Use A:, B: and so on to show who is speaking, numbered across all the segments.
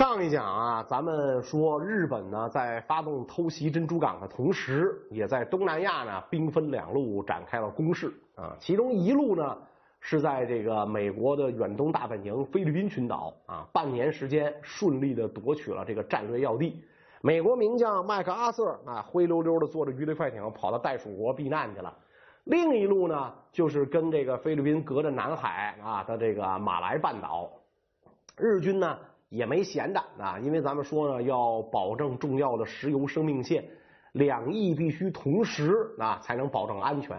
A: 上一讲啊，咱们说日本呢在发动偷袭珍珠港的同时，也在东南亚呢兵分两路展开了攻势啊。其中一路呢是在这个美国的远东大本营菲律宾群岛啊，半年时间顺利的夺取了这个战略要地。美国名将麦克阿瑟啊灰溜溜的坐着鱼雷快艇跑到袋鼠国避难去了。另一路呢就是跟这个菲律宾隔着南海啊的这个马来半岛，日军呢。也没闲的啊，因为咱们说呢，要保证重要的石油生命线，两翼必须同时啊，才能保证安全。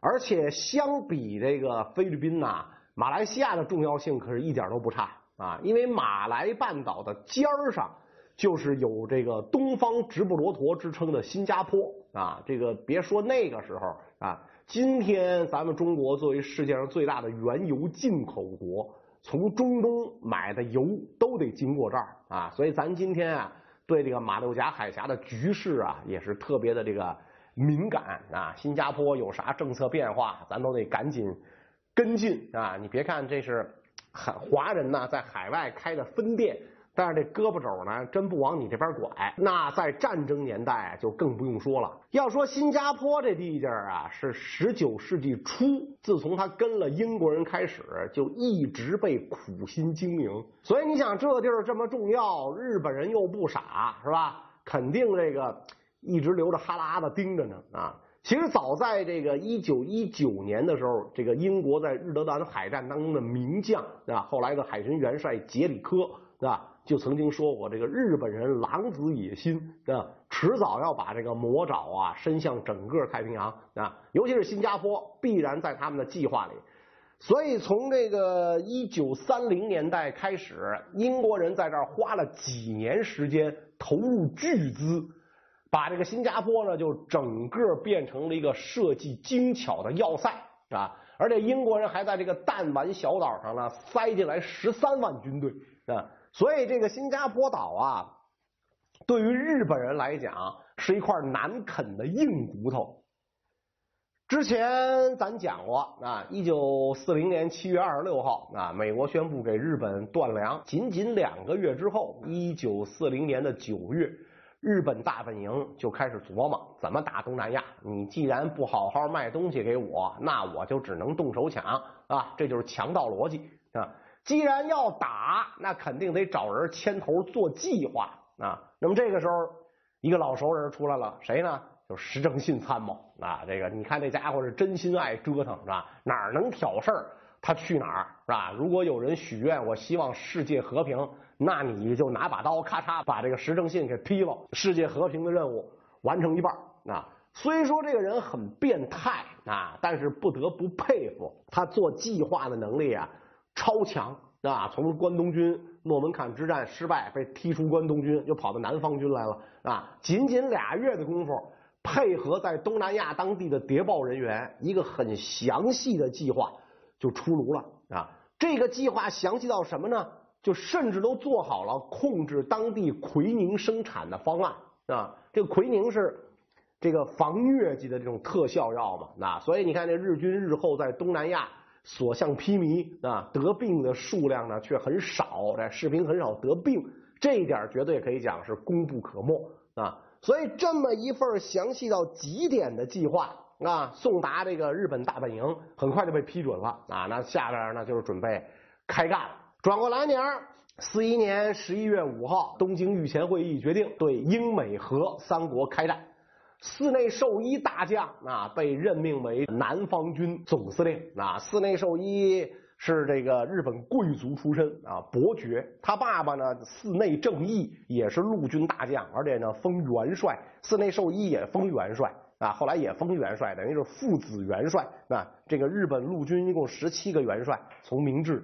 A: 而且相比这个菲律宾呐，马来西亚的重要性可是一点都不差啊，因为马来半岛的尖儿上就是有这个东方直布罗陀之称的新加坡啊。这个别说那个时候啊，今天咱们中国作为世界上最大的原油进口国。从中东买的油都得经过这儿啊，所以咱今天啊对这个马六甲海峡的局势啊也是特别的这个敏感啊。新加坡有啥政策变化，咱都得赶紧跟进啊。你别看这是海华人呢在海外开的分店。但是这胳膊肘呢，真不往你这边拐。那在战争年代就更不用说了。要说新加坡这地界啊，是十九世纪初，自从他跟了英国人开始，就一直被苦心经营。所以你想，这地儿这么重要，日本人又不傻，是吧？肯定这个一直留着哈喇子盯着呢啊。其实早在这个一九一九年的时候，这个英国在日德兰海战当中的名将啊，后来的海军元帅杰里科，是吧？就曾经说过，这个日本人狼子野心啊，迟早要把这个魔爪啊伸向整个太平洋啊，尤其是新加坡，必然在他们的计划里。所以从这个一九三零年代开始，英国人在这儿花了几年时间，投入巨资，把这个新加坡呢就整个变成了一个设计精巧的要塞啊，而且英国人还在这个弹丸小岛上呢塞进来十三万军队啊。所以这个新加坡岛啊，对于日本人来讲是一块难啃的硬骨头。之前咱讲过啊，一九四零年七月二十六号啊，美国宣布给日本断粮。仅仅两个月之后，一九四零年的九月，日本大本营就开始琢磨怎么打东南亚。你既然不好好卖东西给我，那我就只能动手抢啊！这就是强盗逻辑啊。既然要打，那肯定得找人牵头做计划啊。那么这个时候，一个老熟人出来了，谁呢？就是石正信参谋啊。这个你看，这家伙是真心爱折腾，是吧？哪儿能挑事儿，他去哪儿，是吧？如果有人许愿，我希望世界和平，那你就拿把刀，咔嚓把这个石正信给劈了，世界和平的任务完成一半啊。虽说这个人很变态啊，但是不得不佩服他做计划的能力啊。超强啊！从关东军诺门坎之战失败被踢出关东军，又跑到南方军来了啊！仅仅俩月的功夫，配合在东南亚当地的谍报人员，一个很详细的计划就出炉了啊！这个计划详细到什么呢？就甚至都做好了控制当地奎宁生产的方案啊！这个奎宁是这个防疟疾的这种特效药嘛？那所以你看，这日军日后在东南亚。所向披靡啊，得病的数量呢却很少，这士兵很少得病，这一点绝对可以讲是功不可没啊。所以这么一份详细到极点的计划啊，送达这个日本大本营，很快就被批准了啊。那下边呢就是准备开干了。转过来年，四一年十一月五号，东京御前会议决定对英美荷三国开战。寺内寿一大将啊，被任命为南方军总司令啊。寺内寿一是这个日本贵族出身啊，伯爵。他爸爸呢，寺内正义也是陆军大将，而且呢封元帅。寺内寿一也封元帅啊，后来也封元帅，等于是父子元帅啊。这个日本陆军一共十七个元帅，从明治。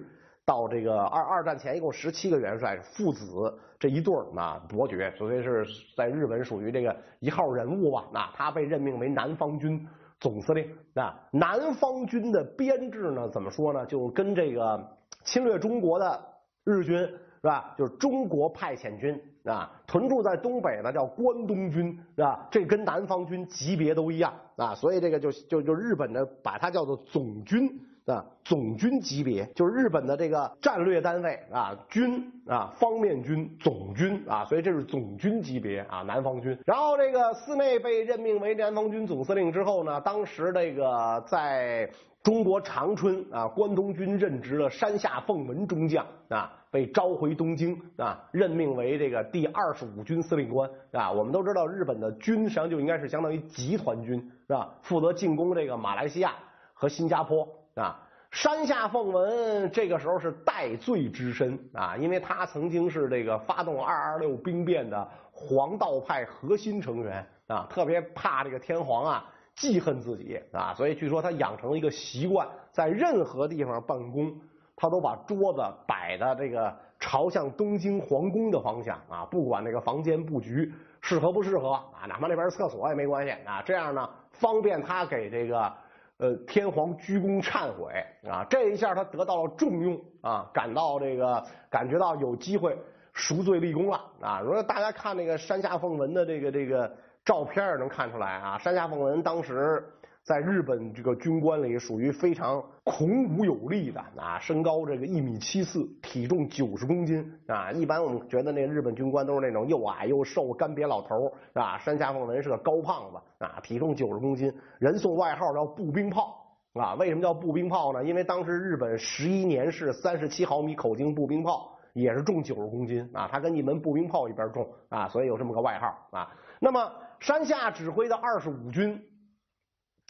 A: 到这个二二战前，一共十七个元帅，父子这一对儿啊，伯爵，所以是在日本属于这个一号人物吧。那他被任命为南方军总司令。啊，南方军的编制呢，怎么说呢？就跟这个侵略中国的日军是吧？就是中国派遣军啊，屯驻在东北的叫关东军是吧？这跟南方军级别都一样啊，所以这个就就就日本的把它叫做总军。啊，总军级别就是日本的这个战略单位啊，军啊，方面军、总军啊，所以这是总军级别啊，南方军。然后这个寺内被任命为南方军总司令之后呢，当时这个在中国长春啊，关东军任职的山下奉文中将啊，被召回东京啊，任命为这个第二十五军司令官啊。我们都知道，日本的军实际上就应该是相当于集团军是吧？负责进攻这个马来西亚和新加坡。啊，山下奉文这个时候是戴罪之身啊，因为他曾经是这个发动二二六兵变的黄道派核心成员啊，特别怕这个天皇啊记恨自己啊，所以据说他养成了一个习惯，在任何地方办公，他都把桌子摆的这个朝向东京皇宫的方向啊，不管那个房间布局适合不适合啊，哪怕那边厕所也没关系啊，这样呢方便他给这个。呃，天皇鞠躬忏悔啊，这一下他得到了重用啊，感到这个感觉到有机会赎罪立功了啊。如果大家看那个山下奉文的这个这个照片能看出来啊，山下奉文当时。在日本这个军官里，属于非常孔武有力的啊，身高这个一米七四，体重九十公斤啊。一般我们觉得那日本军官都是那种又矮又瘦干瘪老头是吧？山下奉文是个高胖子啊，体重九十公斤，人送外号叫步兵炮啊。为什么叫步兵炮呢？因为当时日本十一年式三十七毫米口径步兵炮也是重九十公斤啊，他跟一门步兵炮一边重啊，所以有这么个外号啊。那么山下指挥的二十五军。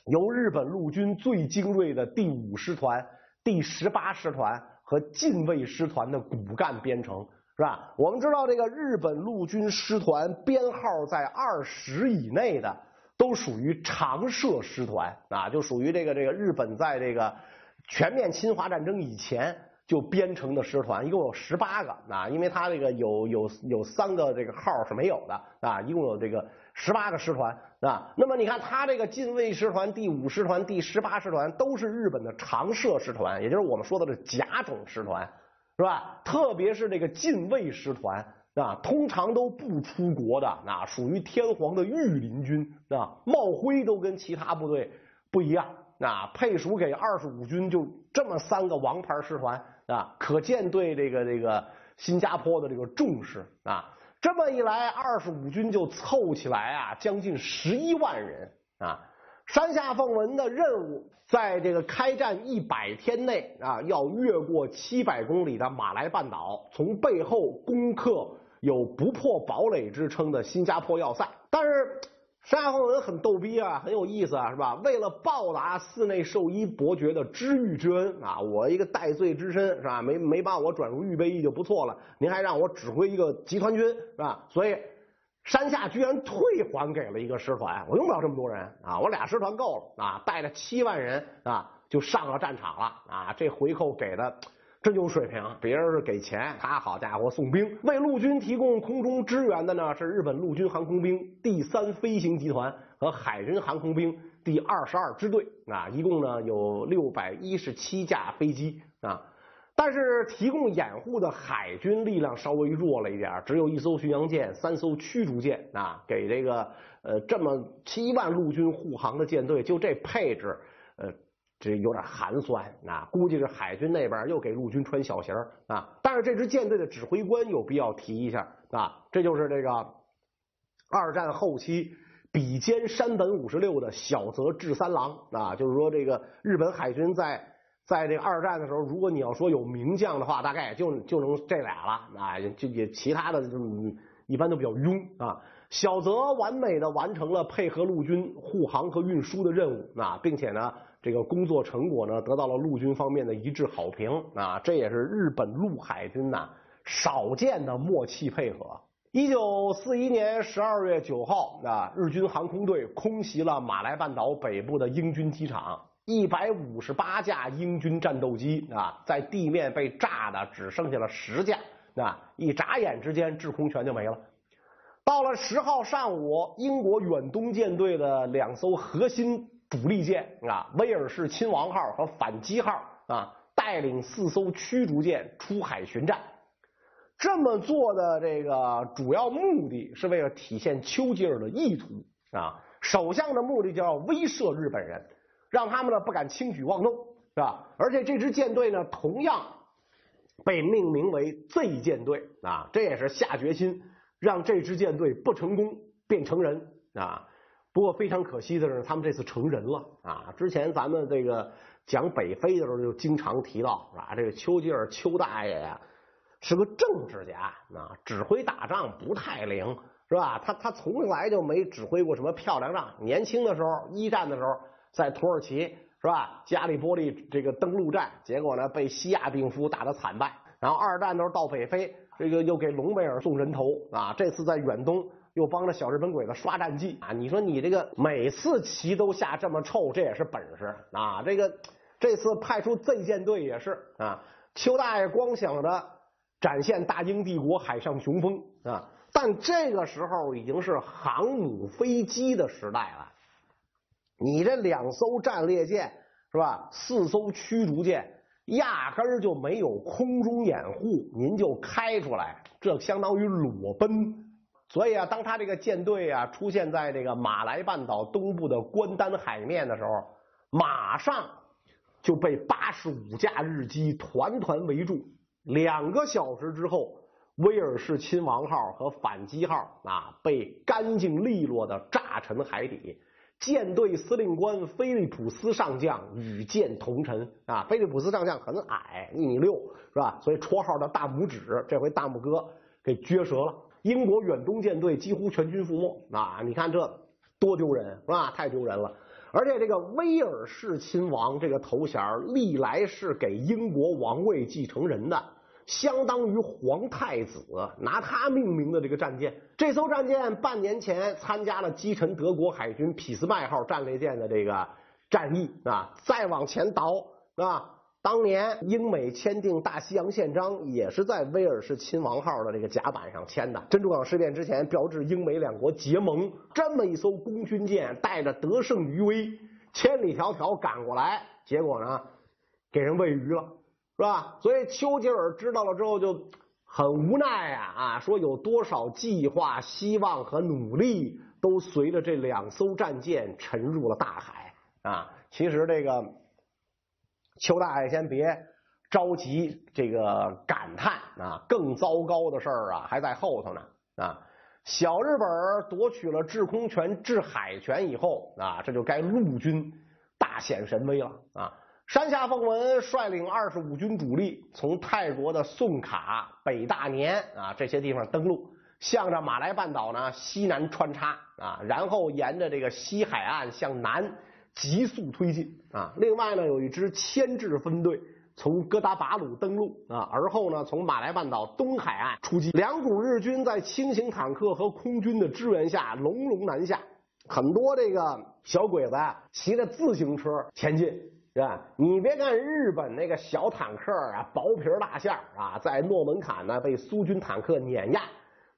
A: 由日本陆军最精锐的第五师团、第十八师团和近卫师团的骨干编成，是吧？我们知道这个日本陆军师团编号在二十以内的，都属于常设师团啊，就属于这个这个日本在这个全面侵华战争以前就编成的师团，一共有十八个啊，因为它这个有有有三个这个号是没有的啊，一共有这个。十八个师团啊，那么你看他这个近卫师团、第五师团、第十八师团都是日本的常设师团，也就是我们说的这甲种师团，是吧？特别是这个近卫师团啊，通常都不出国的啊，属于天皇的御林军啊，帽徽都跟其他部队不一样啊，配属给二十五军就这么三个王牌师团啊，可见对这个这个新加坡的这个重视啊。这么一来，二十五军就凑起来啊，将近十一万人啊。山下奉文的任务，在这个开战一百天内啊，要越过七百公里的马来半岛，从背后攻克有不破堡垒之称的新加坡要塞。但是。山下奉文很逗逼啊，很有意思啊，是吧？为了报答寺内寿一伯爵的知遇之恩啊，我一个戴罪之身是吧？没没把我转入预备役就不错了，您还让我指挥一个集团军是吧？所以山下居然退还给了一个师团，我用不了这么多人啊，我俩师团够了啊，带着七万人啊就上了战场了啊，这回扣给的。真有水平，别人是给钱，他好家伙送兵，为陆军提供空中支援的呢是日本陆军航空兵第三飞行集团和海军航空兵第二十二支队。啊，一共呢有六百一十七架飞机。啊，但是提供掩护的海军力量稍微弱了一点，只有一艘巡洋舰、三艘驱逐舰。啊，给这个呃这么七万陆军护航的舰队，就这配置呃。这有点寒酸啊，估计是海军那边又给陆军穿小鞋啊。但是这支舰队的指挥官有必要提一下啊，这就是这个二战后期比肩山本五十六的小泽治三郎啊。就是说，这个日本海军在在这二战的时候，如果你要说有名将的话，大概也就就能这俩了啊。就也其他的一般都比较庸啊。小泽完美的完成了配合陆军护航和运输的任务啊，并且呢。这个工作成果呢，得到了陆军方面的一致好评啊！这也是日本陆海军呐少见的默契配合。一九四一年十二月九号啊，日军航空队空袭了马来半岛北部的英军机场，一百五十八架英军战斗机啊，在地面被炸的只剩下了十架啊！一眨眼之间，制空权就没了。到了十号上午，英国远东舰队的两艘核心。主力舰啊，威尔士亲王号和反击号啊，带领四艘驱逐舰出海巡战。这么做的这个主要目的是为了体现丘吉尔的意图啊。首相的目的就要威慑日本人，让他们呢不敢轻举妄动是吧？而且这支舰队呢，同样被命名为 Z 舰队啊，这也是下决心让这支舰队不成功变成人啊。不过非常可惜的是，他们这次成人了啊。之前咱们这个讲北非的时候就经常提到，是吧？这个丘吉尔丘大爷呀是个政治家啊，指挥打仗不太灵，是吧？他他从来就没指挥过什么漂亮仗。年轻的时候，一战的时候在土耳其。是吧？加里波利这个登陆战，结果呢被西亚病夫打得惨败。然后二战都是到北非，这个又给隆美尔送人头啊。这次在远东又帮着小日本鬼子刷战绩啊。你说你这个每次棋都下这么臭，这也是本事啊。这个这次派出 Z 舰队也是啊。邱大爷光想着展现大英帝国海上雄风啊，但这个时候已经是航母飞机的时代了。你这两艘战列舰是吧？四艘驱逐舰压根儿就没有空中掩护，您就开出来，这相当于裸奔。所以啊，当他这个舰队啊出现在这个马来半岛东部的关丹海面的时候，马上就被八十五架日机团团围住。两个小时之后，威尔士亲王号和反击号啊被干净利落的炸沉海底。舰队司令官菲利普斯上将与舰同沉啊！菲利普斯上将很矮，一米六是吧？所以绰号叫大拇指。这回大拇哥给撅折了。英国远东舰队几乎全军覆没啊！你看这多丢人是吧？太丢人了！而且这个威尔士亲王这个头衔历来是给英国王位继承人的。相当于皇太子拿他命名的这个战舰，这艘战舰半年前参加了击沉德国海军匹斯麦号战列舰的这个战役啊。再往前倒啊，当年英美签订大西洋宪章也是在威尔士亲王号的这个甲板上签的。珍珠港事变之前，标志英美两国结盟，这么一艘功勋舰带着得胜余威，千里迢迢赶过来，结果呢，给人喂鱼了。是吧？所以丘吉尔知道了之后就很无奈啊啊！说有多少计划、希望和努力都随着这两艘战舰沉入了大海啊！其实这个邱大爷先别着急，这个感叹啊，更糟糕的事儿啊还在后头呢啊！小日本夺取了制空权、制海权以后啊，这就该陆军大显神威了啊！山下奉文率领二十五军主力从泰国的宋卡、北大年啊这些地方登陆，向着马来半岛呢西南穿插啊，然后沿着这个西海岸向南急速推进啊。另外呢，有一支牵制分队从哥达巴鲁登陆啊，而后呢从马来半岛东海岸出击。两股日军在轻型坦克和空军的支援下，隆隆南下。很多这个小鬼子啊，骑着自行车前进。是吧？你别看日本那个小坦克啊，薄皮大馅啊，在诺门坎呢被苏军坦克碾压，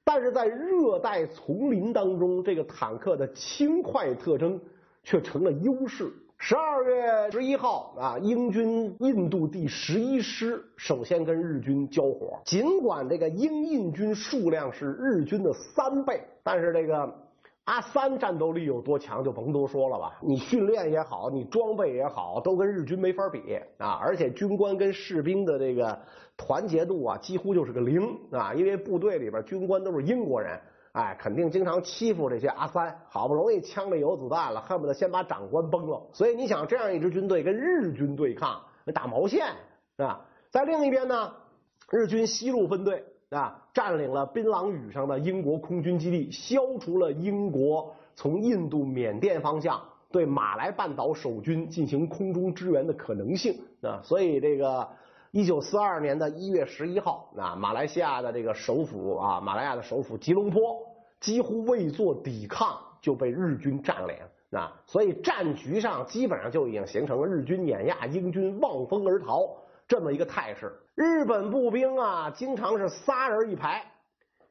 A: 但是在热带丛林当中，这个坦克的轻快特征却成了优势。十二月十一号啊，英军印度第十一师首先跟日军交火，尽管这个英印军数量是日军的三倍，但是这个。阿三战斗力有多强就甭多说了吧，你训练也好，你装备也好，都跟日军没法比啊！而且军官跟士兵的这个团结度啊，几乎就是个零啊！因为部队里边军官都是英国人，哎，肯定经常欺负这些阿三，好不容易枪里有子弹了，恨不得先把长官崩了。所以你想，这样一支军队跟日军对抗，那打毛线是吧？在另一边呢，日军西路分队。啊！占领了槟榔屿上的英国空军基地，消除了英国从印度、缅甸方向对马来半岛守军进行空中支援的可能性啊！所以，这个一九四二年的一月十一号，啊，马来西亚的这个首府啊，马来亚的首府吉隆坡几乎未做抵抗就被日军占领啊！所以战局上基本上就已经形成了日军碾压，英军望风而逃。这么一个态势，日本步兵啊，经常是仨人一排，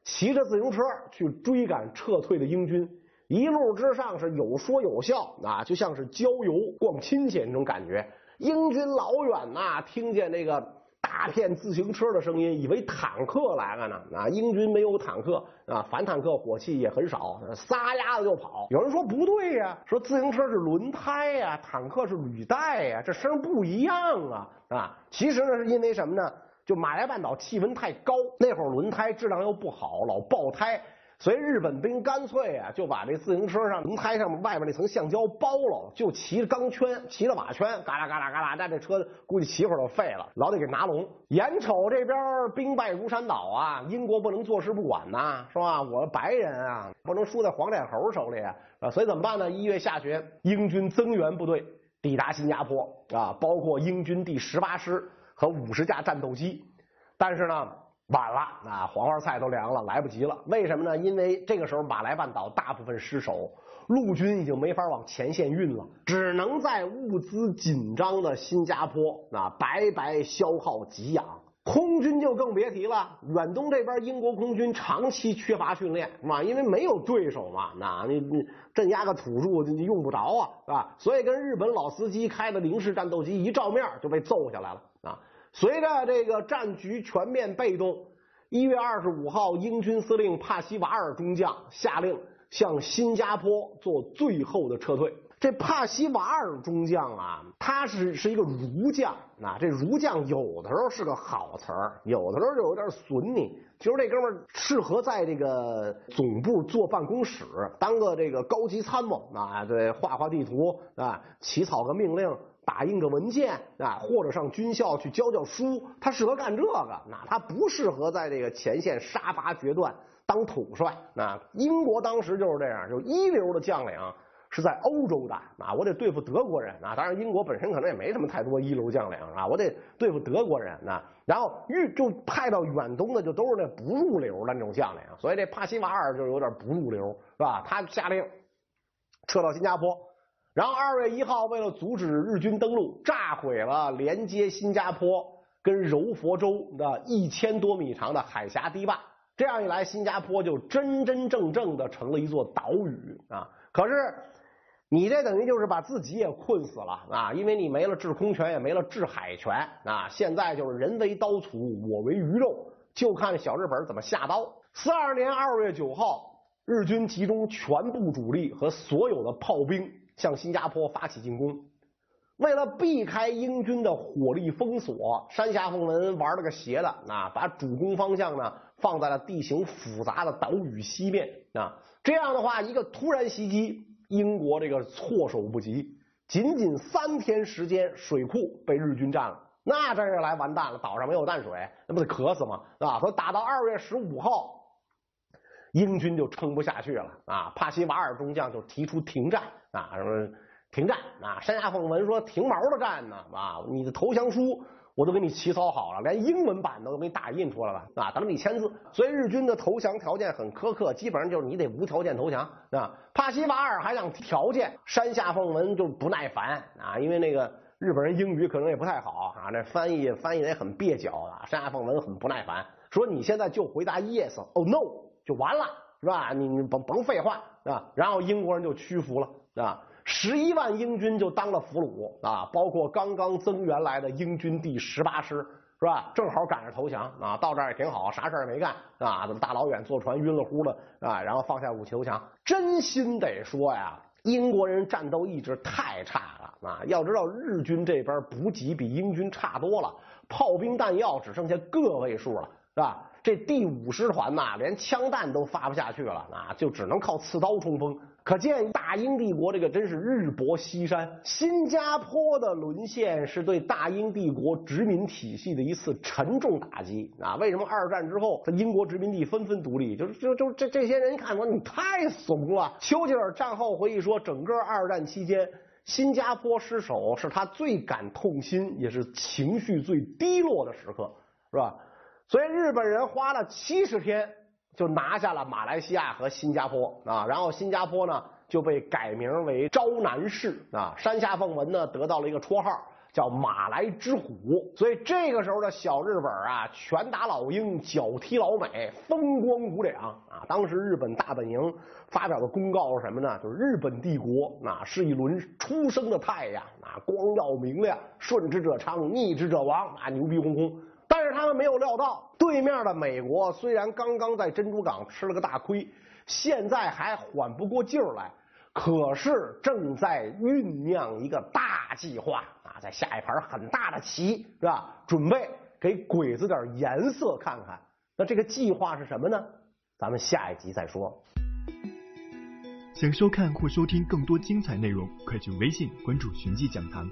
A: 骑着自行车去追赶撤退的英军，一路之上是有说有笑啊，就像是郊游逛亲戚那种感觉。英军老远呐，听见那个大片自行车的声音，以为坦克来了呢。啊，英军没有坦克啊，反坦克火器也很少，撒丫子就跑。有人说不对呀，说自行车是轮胎呀，坦克是履带呀，这声不一样啊啊！其实呢，是因为什么呢？就马来半岛气温太高，那会儿轮胎质量又不好，老爆胎。所以日本兵干脆啊，就把这自行车上轮胎上外面那层橡胶剥了，就骑着钢圈，骑着瓦圈，嘎啦嘎啦嘎啦，那这车估计骑会儿就废了，老得给拿龙。眼瞅这边兵败如山倒啊，英国不能坐视不管呐，是吧？我白人啊，不能输在黄脸猴手里啊，所以怎么办呢？一月下旬，英军增援部队抵达新加坡啊，包括英军第十八师和五十架战斗机，但是呢。晚了，啊，黄花菜都凉了，来不及了。为什么呢？因为这个时候马来半岛大部分失守，陆军已经没法往前线运了，只能在物资紧张的新加坡啊白白消耗给养。空军就更别提了，远东这边英国空军长期缺乏训练，是吧？因为没有对手嘛，那你你镇压个土著你用不着啊，是吧？所以跟日本老司机开的零式战斗机一照面就被揍下来了啊。随着这个战局全面被动，一月二十五号，英军司令帕西瓦尔中将下令向新加坡做最后的撤退。这帕西瓦尔中将啊，他是是一个儒将啊。这儒将有的时候是个好词儿，有的时候就有点损你。其实这哥们儿适合在这个总部坐办公室，当个这个高级参谋啊，对，画画地图啊，起草个命令。打印个文件啊，或者上军校去教教书，他适合干这个，那他不适合在这个前线杀伐决断当统帅。那英国当时就是这样，就一流的将领是在欧洲的啊，我得对付德国人啊。当然，英国本身可能也没什么太多一流将领啊，我得对付德国人啊。然后遇就派到远东的就都是那不入流的那种将领，所以这帕西瓦尔就有点不入流，是吧？他下令撤到新加坡。然后二月一号，为了阻止日军登陆，炸毁了连接新加坡跟柔佛州的一千多米长的海峡堤坝。这样一来，新加坡就真真正正的成了一座岛屿啊！可是你这等于就是把自己也困死了啊！因为你没了制空权，也没了制海权啊！现在就是人为刀俎，我为鱼肉，就看小日本怎么下刀。四二年二月九号，日军集中全部主力和所有的炮兵。向新加坡发起进攻，为了避开英军的火力封锁，山下奉文玩了个邪的啊，把主攻方向呢放在了地形复杂的岛屿西面啊。这样的话，一个突然袭击，英国这个措手不及，仅仅三天时间，水库被日军占了。那这下来完蛋了，岛上没有淡水，那不得渴死吗？啊，说打到二月十五号。英军就撑不下去了啊！帕西瓦尔中将就提出停战啊，什么停战啊？山下奉文说停毛的战呢啊！你的投降书我都给你起草好了，连英文版的都给你打印出来了啊，等你签字。所以日军的投降条件很苛刻，基本上就是你得无条件投降啊。帕西瓦尔还想条件，山下奉文就不耐烦啊，因为那个日本人英语可能也不太好啊，那翻译翻译的也很蹩脚啊。山下奉文很不耐烦，说你现在就回答 yes or no。就完了，是吧？你你甭甭废话，啊！然后英国人就屈服了，啊！十一万英军就当了俘虏，啊！包括刚刚增援来的英军第十八师，是吧？正好赶上投降，啊！到这儿也挺好，啥事儿也没干，啊！怎么大老远坐船晕了乎的，啊！然后放下武器投降。真心得说呀，英国人战斗意志太差了，啊！要知道日军这边补给比英军差多了，炮兵弹药只剩下个位数了，是吧？这第五师团呐，连枪弹都发不下去了啊，就只能靠刺刀冲锋。可见大英帝国这个真是日薄西山。新加坡的沦陷是对大英帝国殖民体系的一次沉重打击啊！为什么二战之后，英国殖民地纷纷独立？就是就就这这些人一看说你太怂了。丘吉尔战后回忆说，整个二战期间，新加坡失守是他最感痛心，也是情绪最低落的时刻，是吧？所以日本人花了七十天就拿下了马来西亚和新加坡啊，然后新加坡呢就被改名为昭南市啊。山下奉文呢得到了一个绰号叫马来之虎。所以这个时候的小日本啊，拳打老英，脚踢老美，风光无两啊。当时日本大本营发表的公告是什么呢？就是日本帝国啊是一轮初升的太阳啊，光耀明亮，顺之者昌，逆之者亡啊，牛逼哄哄。但是他们没有料到，对面的美国虽然刚刚在珍珠港吃了个大亏，现在还缓不过劲儿来，可是正在酝酿一个大计划啊，在下一盘很大的棋，是吧？准备给鬼子点颜色看看。那这个计划是什么呢？咱们下一集再说。
B: 想收看或收听更多精彩内容，快去微信关注“寻迹讲堂”。